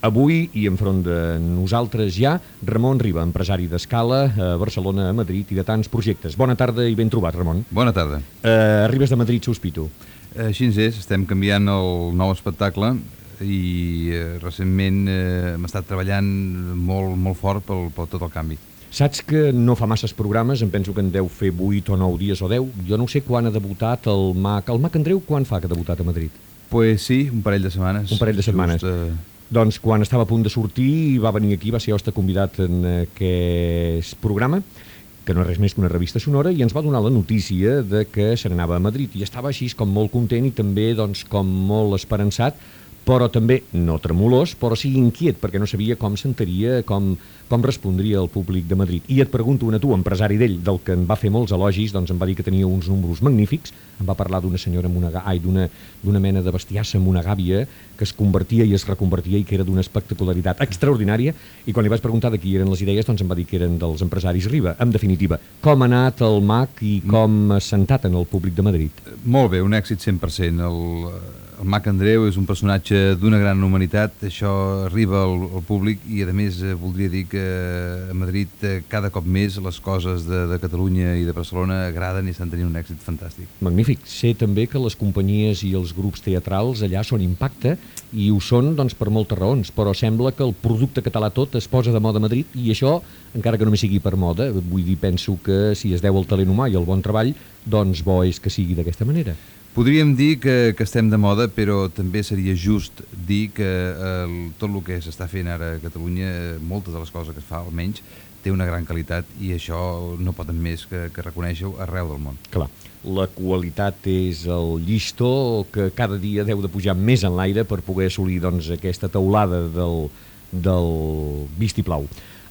Avui, i enfront de nosaltres ja, Ramon Riba, empresari d'Escala, a Barcelona, a Madrid i de tants projectes. Bona tarda i ben trobat, Ramon. Bona tarda. Uh, arribes de Madrid, sospito. Així és, estem canviant el nou espectacle i eh, recentment eh, hem estat treballant molt, molt fort pel, per tot el canvi. Saps que no fa masses programes, em penso que en deu fer 8 o 9 dies o 10. Jo no sé quan ha debutat el MAC. El MAC Andreu quan fa que ha debutat a Madrid? Pues sí, un parell de setmanes. Un parell de setmanes. Just, eh... Doncs quan estava a punt de sortir va venir aquí, va ser hoste convidat en aquest programa que no és res més que una revista sonora, i ens va donar la notícia de que se n'anava a Madrid. I estava així com molt content i també doncs, com molt esperançat però també no tremolós, però sí inquiet, perquè no sabia com sentaria, com, com respondria el públic de Madrid. I et pregunto una tu, empresari d'ell, del que en va fer molts elogis, doncs em va dir que tenia uns números magnífics, em va parlar d'una senyora amb una, ai, d'una mena de bestiassa amb una gàbia que es convertia i es reconvertia i que era d'una espectacularitat extraordinària, i quan li vaig preguntar de qui eren les idees, doncs em va dir que eren dels empresaris Riba. En definitiva, com ha anat el MAC i com ha sentat en el públic de Madrid? Molt bé, un èxit 100%. El, el Mac Andreu és un personatge d'una gran humanitat, això arriba al, al públic i a més eh, voldria dir que a Madrid eh, cada cop més les coses de, de Catalunya i de Barcelona agraden i estan tenint un èxit fantàstic. Magnífic. Sé també que les companyies i els grups teatrals allà són impacte i ho són doncs, per moltes raons, però sembla que el producte català tot es posa de moda a Madrid i això, encara que només sigui per moda, vull dir, penso que si es deu al talent humà i al bon treball, doncs bo és que sigui d'aquesta manera. Podríem dir que, que estem de moda, però també seria just dir que el, tot el que s'està fent ara a Catalunya, eh, moltes de les coses que es fa, almenys, té una gran qualitat i això no poden més que, que reconèixer-ho arreu del món. Clar, la qualitat és el llistó que cada dia deu de pujar més en l'aire per poder assolir doncs, aquesta teulada del, del vistiplau.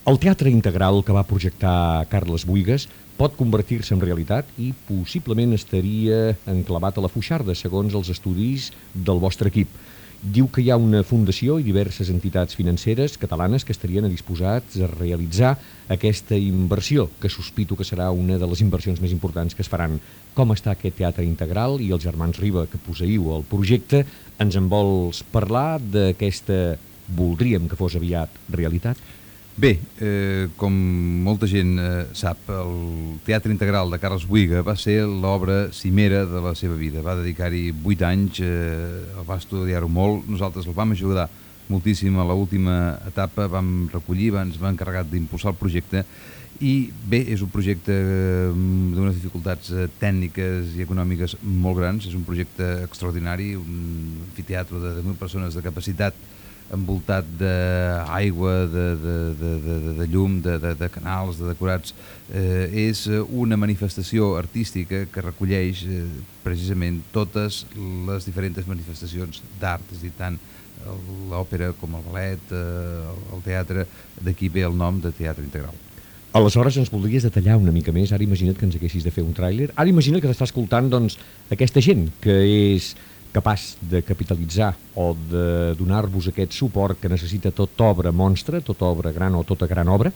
El teatre integral que va projectar Carles Buigas pot convertir-se en realitat i possiblement estaria enclavat a la Fuixarda, segons els estudis del vostre equip. Diu que hi ha una fundació i diverses entitats financeres catalanes que estarien disposats a realitzar aquesta inversió, que sospito que serà una de les inversions més importants que es faran. Com està aquest teatre integral i els germans Riba, que poseiu el projecte, ens en vols parlar d'aquesta, voldríem que fos aviat, realitat? Bé, eh, com molta gent eh, sap, el Teatre Integral de Carles Buiga va ser l'obra cimera de la seva vida. Va dedicar-hi 8 anys, eh, el va estudiar-ho molt, nosaltres el vam ajudar moltíssim a l'última etapa, vam recollir, ens va encarregat d'impulsar el projecte. I bé, és un projecte eh, d'unes dificultats eh, tècniques i econòmiques molt grans, és un projecte extraordinari, un anfiteatre de 10.000 persones de capacitat envoltat d'aigua, de, de, de, de, de llum, de, de, de canals, de decorats. Eh, és una manifestació artística que recolleix eh, precisament totes les diferents manifestacions d'art, és a dir, tant l'òpera com el ballet, eh, el teatre, d'aquí ve el nom de teatre integral. Aleshores ens voldries detallar una mica més, ara imagina't que ens haguessis de fer un tràiler, ara imagina't que t'està escoltant doncs, aquesta gent que és capaç de capitalitzar o de donar-vos aquest suport que necessita tot obra monstre, tota obra gran o tota gran obra,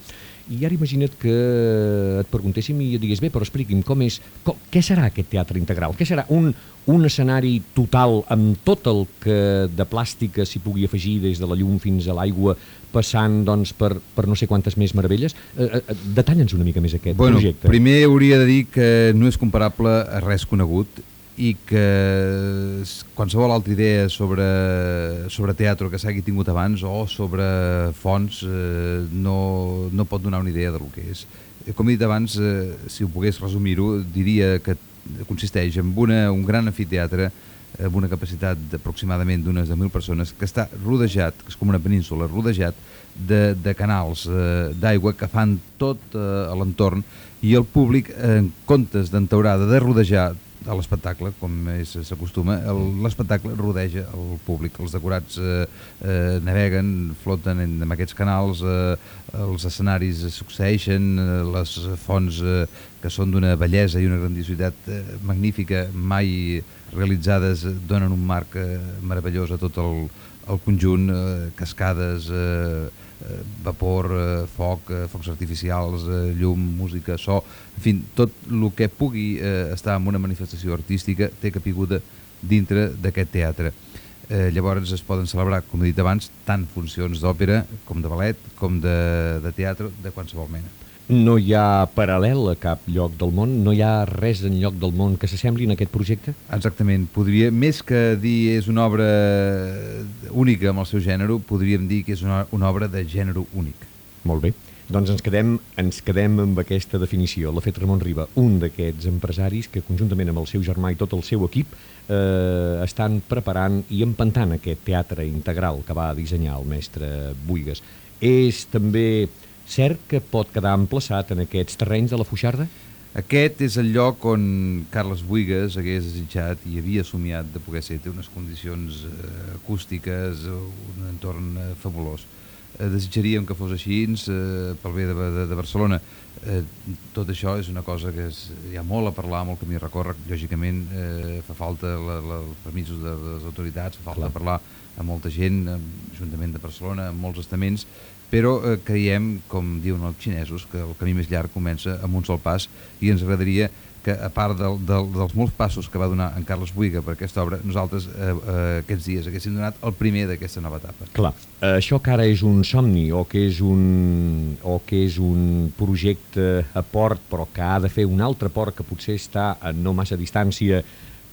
i ara imagina't que et preguntéssim i digués, bé, però expliqui'm com és, com, què serà aquest teatre integral? Què serà un, un escenari total amb tot el que de plàstica s'hi pugui afegir des de la llum fins a l'aigua, passant doncs, per, per no sé quantes més meravelles? Eh, eh, Detalla'ns una mica més aquest bueno, projecte. Primer hauria de dir que no és comparable a res conegut i que qualsevol altra idea sobre, sobre teatre que s'hagi tingut abans o sobre fons eh, no, no pot donar una idea del que és. Com he dit abans, eh, si ho pogués resumir-ho, diria que consisteix en una, un gran anfiteatre amb una capacitat d'aproximadament d'unes de 1.000 persones que està rodejat, que és com una península, rodejat de, de canals eh, d'aigua que fan tot eh, l'entorn i el públic, en comptes d'entaurada de rodejar a l'espectacle, com s'acostuma, l'espectacle rodeja el públic. Els decorats eh, eh, naveguen, floten en, en aquests canals, eh, els escenaris succeeixen, eh, les fonts eh, que són d'una bellesa i una grandiositat eh, magnífica, mai realitzades, eh, donen un marc eh, meravellós a tot el, el conjunt, eh, cascades... Eh, vapor, eh, foc, eh, focs artificials, llum, música, so, en fi, tot el que pugui estar en una manifestació artística té capiguda dintre d'aquest teatre. Eh, llavors es poden celebrar, com he dit abans, tant funcions d'òpera com de ballet, com de, de teatre, de qualsevol mena. No hi ha paral·lel a cap lloc del món? No hi ha res en lloc del món que s'assembli en aquest projecte? Exactament. Podria, més que dir és una obra única amb el seu gènere, podríem dir que és una, una obra de gènere únic. Molt bé. Doncs ens quedem, ens quedem amb aquesta definició. L'ha fet Ramon Riba, un d'aquests empresaris que conjuntament amb el seu germà i tot el seu equip eh, estan preparant i empantant aquest teatre integral que va dissenyar el mestre Buigas. És també cert que pot quedar emplaçat en aquests terrenys de la Fuixarda? Aquest és el lloc on Carles Buigas hagués desitjat i havia somiat de poder ser. Té unes condicions eh, acústiques, un entorn eh, fabulós eh, desitjaríem que fos així eh, pel bé de, de, de Barcelona. Eh, tot això és una cosa que és, hi ha molt a parlar, molt camí a recórrer, lògicament eh, fa falta la, la, els permisos de, de les autoritats, fa falta Clar. parlar a molta gent, Ajuntament de Barcelona, amb molts estaments, però eh, creiem, com diuen els xinesos, que el camí més llarg comença amb un sol pas i ens agradaria que a part del, del, dels molts passos que va donar en Carles Buiga per aquesta obra, nosaltres eh, eh, aquests dies haguéssim donat el primer d'aquesta nova etapa. Clar, això que ara és un somni o que és un, o que és un projecte a port però que ha de fer un altre port que potser està a no massa distància,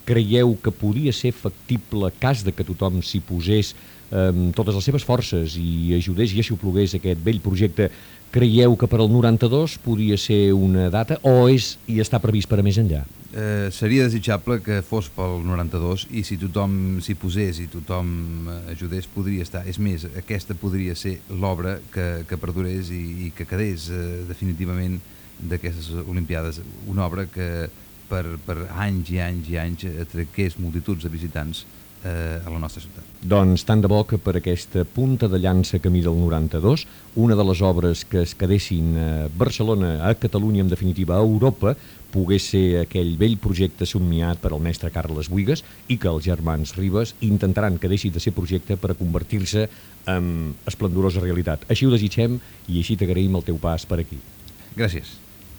creieu que podria ser factible cas de que tothom s'hi posés eh, totes les seves forces i ajudés i aixoplugués aquest vell projecte Creieu que per al 92 podria ser una data o és i està previst per a més enllà? Eh, seria desitjable que fos pel 92 i si tothom s'hi posés i tothom ajudés podria estar. És més, aquesta podria ser l'obra que, que perdurés i, i que quedés eh, definitivament d'aquestes Olimpiades. Una obra que per, per anys i anys i anys atraqués multituds de visitants eh, a la nostra ciutat. Doncs tant de bo que per aquesta punta de llança camí del 92, una de les obres que es quedessin a Barcelona, a Catalunya, en definitiva a Europa, pogués ser aquell vell projecte somniat per al mestre Carles Buigas i que els germans Ribes intentaran que deixi de ser projecte per a convertir-se en esplendorosa realitat. Així ho desitgem i així t'agraïm el teu pas per aquí. Gràcies.